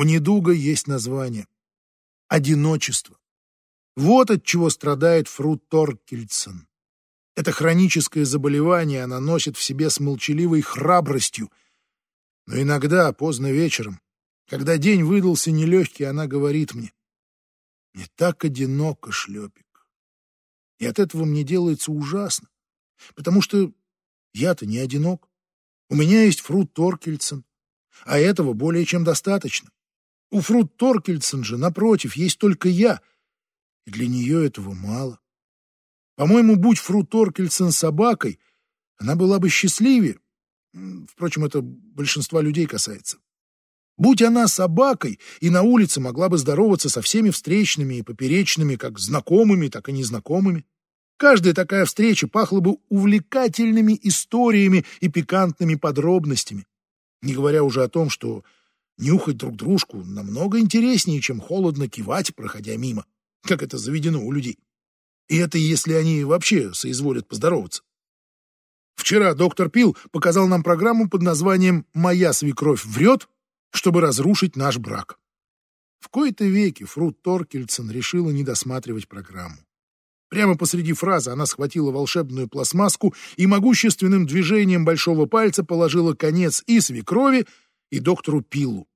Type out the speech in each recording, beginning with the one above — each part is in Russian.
У недуга есть название — одиночество. Вот от чего страдает Фру Торкельсон. Это хроническое заболевание она носит в себе с молчаливой храбростью. Но иногда, поздно вечером, когда день выдался нелегкий, она говорит мне, «Мне так одиноко, шлепик». И от этого мне делается ужасно, потому что я-то не одинок. У меня есть Фрут Торкельсон, а этого более чем достаточно. У Фрут Торкельсон же, напротив, есть только я, и для нее этого мало. По-моему, будь Фру Торкельсон собакой, она была бы счастливее. Впрочем, это большинства людей касается. Будь она собакой, и на улице могла бы здороваться со всеми встречными и поперечными, как знакомыми, так и незнакомыми. Каждая такая встреча пахла бы увлекательными историями и пикантными подробностями, не говоря уже о том, что нюхать друг дружку намного интереснее, чем холодно кивать, проходя мимо как это заведено у людей. И это если они вообще соизволят поздороваться. Вчера доктор Пил показал нам программу под названием «Моя свекровь врет, чтобы разрушить наш брак». В кои-то веки Фрут Торкельсон решила не досматривать программу. Прямо посреди фразы она схватила волшебную пластмасску и могущественным движением большого пальца положила конец и свекрови, и доктору Пиллу.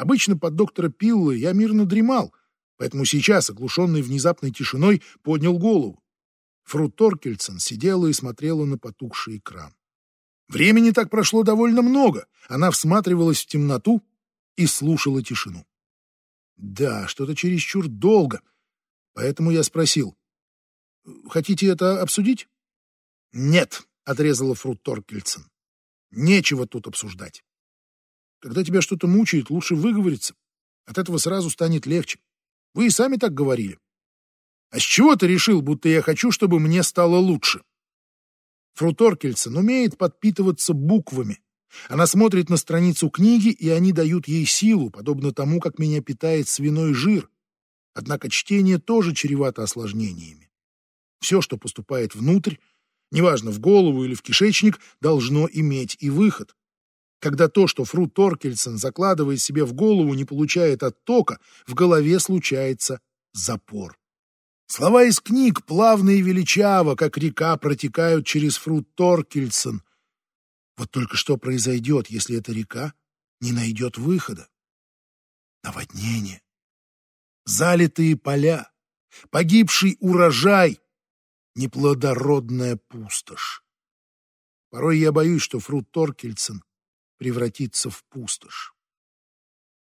Обычно под доктора Пилла я мирно дремал, поэтому сейчас, оглушенный внезапной тишиной, поднял голову. Фру Торкельсон сидела и смотрела на потухший экран. Времени так прошло довольно много. Она всматривалась в темноту и слушала тишину. Да, что-то чересчур долго. Поэтому я спросил. «Хотите это обсудить?» «Нет», — отрезала Фру Торкельсон. «Нечего тут обсуждать. Когда тебя что-то мучает, лучше выговориться. От этого сразу станет легче. Вы и сами так говорили. А с чего ты решил, будто я хочу, чтобы мне стало лучше? Фру умеет подпитываться буквами. Она смотрит на страницу книги, и они дают ей силу, подобно тому, как меня питает свиной жир. Однако чтение тоже чревато осложнениями. Все, что поступает внутрь, неважно, в голову или в кишечник, должно иметь и выход. Когда то, что Фру Торкельсон закладывает себе в голову, не получает оттока, в голове случается запор. Слова из книг плавно и величаво, как река, протекают через Фру Торкельсон. Вот только что произойдет, если эта река не найдет выхода? Наводнение, залитые поля, погибший урожай, неплодородная пустошь. Порой я боюсь, что Фру Торкельсон превратиться в пустошь.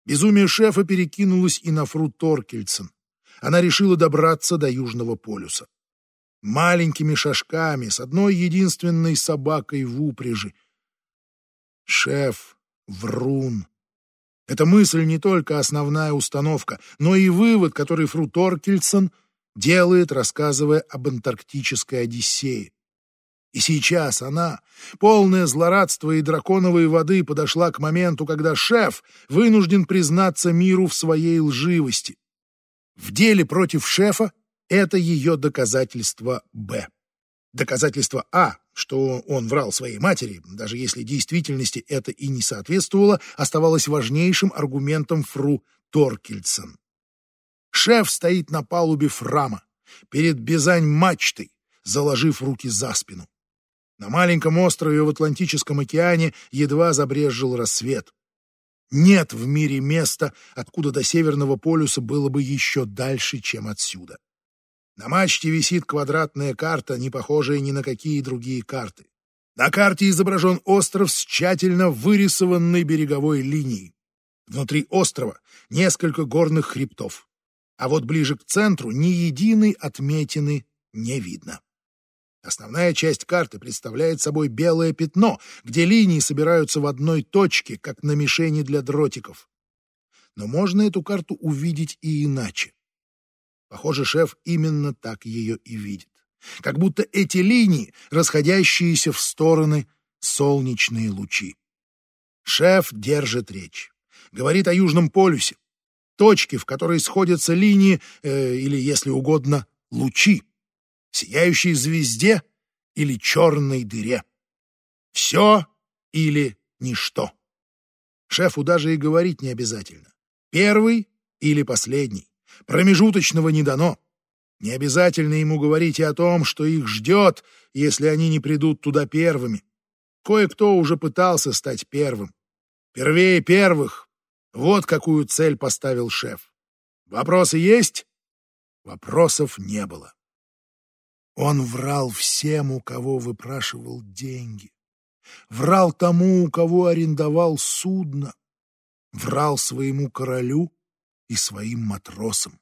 Безумие шефа перекинулось и на Фру Торкельсон. Она решила добраться до Южного полюса. Маленькими шажками, с одной единственной собакой в упряжи. Шеф, врун. Эта мысль не только основная установка, но и вывод, который Фру Торкельсон делает, рассказывая об антарктической Одиссее. И сейчас она, полная злорадства и драконовой воды, подошла к моменту, когда шеф вынужден признаться миру в своей лживости. В деле против шефа это ее доказательство «Б». Доказательство А, что он врал своей матери, даже если действительности это и не соответствовало, оставалось важнейшим аргументом Фру Торкельсон. Шеф стоит на палубе Фрама, перед Бизань-мачтой, заложив руки за спину. На маленьком острове в Атлантическом океане едва забрезжил рассвет. Нет в мире места, откуда до Северного полюса было бы еще дальше, чем отсюда. На мачте висит квадратная карта, не похожая ни на какие другие карты. На карте изображен остров с тщательно вырисованной береговой линией. Внутри острова несколько горных хребтов. А вот ближе к центру ни единой отметины не видно. Основная часть карты представляет собой белое пятно, где линии собираются в одной точке, как на мишени для дротиков. Но можно эту карту увидеть и иначе. Похоже, шеф именно так ее и видит. Как будто эти линии, расходящиеся в стороны, солнечные лучи. Шеф держит речь. Говорит о Южном полюсе. Точке, в которой сходятся линии, э, или, если угодно, лучи сияющей звезде или черной дыре. Все или ничто. Шефу даже и говорить не обязательно. Первый или последний. Промежуточного не дано. Не обязательно ему говорить и о том, что их ждет, если они не придут туда первыми. Кое-кто уже пытался стать первым. Первее первых. Вот какую цель поставил шеф. Вопросы есть? Вопросов не было. Он врал всем, у кого выпрашивал деньги. Врал тому, у кого арендовал судно. Врал своему королю и своим матросам.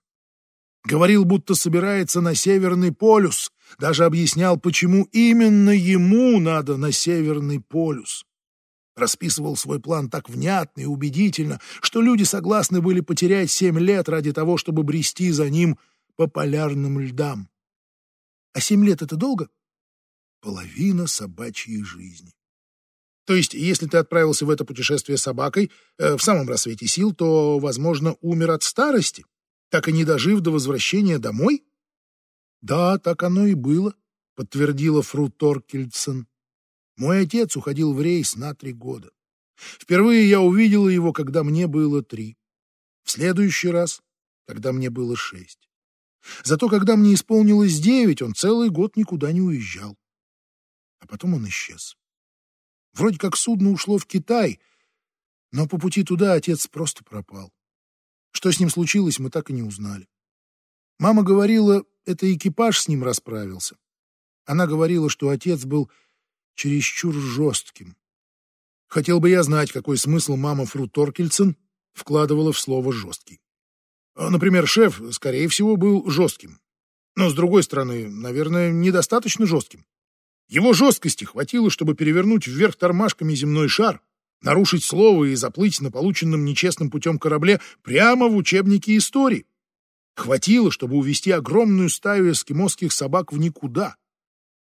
Говорил, будто собирается на Северный полюс. Даже объяснял, почему именно ему надо на Северный полюс. Расписывал свой план так внятно и убедительно, что люди согласны были потерять семь лет ради того, чтобы брести за ним по полярным льдам. А семь лет — это долго? Половина собачьей жизни. То есть, если ты отправился в это путешествие собакой э, в самом рассвете сил, то, возможно, умер от старости, так и не дожив до возвращения домой? Да, так оно и было, подтвердила фру Торкельдсен. Мой отец уходил в рейс на три года. Впервые я увидела его, когда мне было три. В следующий раз, когда мне было шесть. Зато когда мне исполнилось девять, он целый год никуда не уезжал. А потом он исчез. Вроде как судно ушло в Китай, но по пути туда отец просто пропал. Что с ним случилось, мы так и не узнали. Мама говорила, это экипаж с ним расправился. Она говорила, что отец был чересчур жестким. Хотел бы я знать, какой смысл мама Фру Торкельсен вкладывала в слово «жесткий». Например, шеф, скорее всего, был жестким. Но, с другой стороны, наверное, недостаточно жестким. Его жесткости хватило, чтобы перевернуть вверх тормашками земной шар, нарушить слово и заплыть на полученном нечестным путем корабле прямо в учебнике истории. Хватило, чтобы увести огромную стаю эскимосских собак в никуда.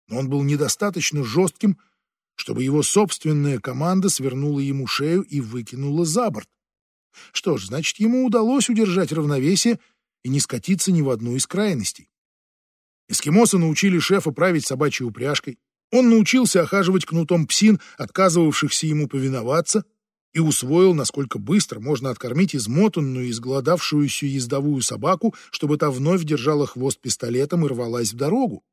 Но он был недостаточно жестким, чтобы его собственная команда свернула ему шею и выкинула за борт. Что ж, значит, ему удалось удержать равновесие и не скатиться ни в одну из крайностей. Эскимосы научили шефа править собачьей упряжкой. Он научился охаживать кнутом псин, отказывавшихся ему повиноваться, и усвоил, насколько быстро можно откормить измотанную и изголодавшуюся ездовую собаку, чтобы та вновь держала хвост пистолетом и рвалась в дорогу.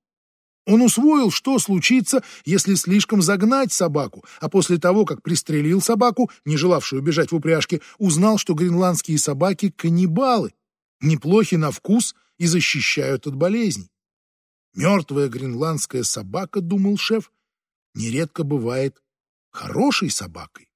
Он усвоил, что случится, если слишком загнать собаку, а после того, как пристрелил собаку, не желавшую бежать в упряжке, узнал, что гренландские собаки — каннибалы, неплохи на вкус и защищают от болезней. Мертвая гренландская собака, думал шеф, нередко бывает хорошей собакой.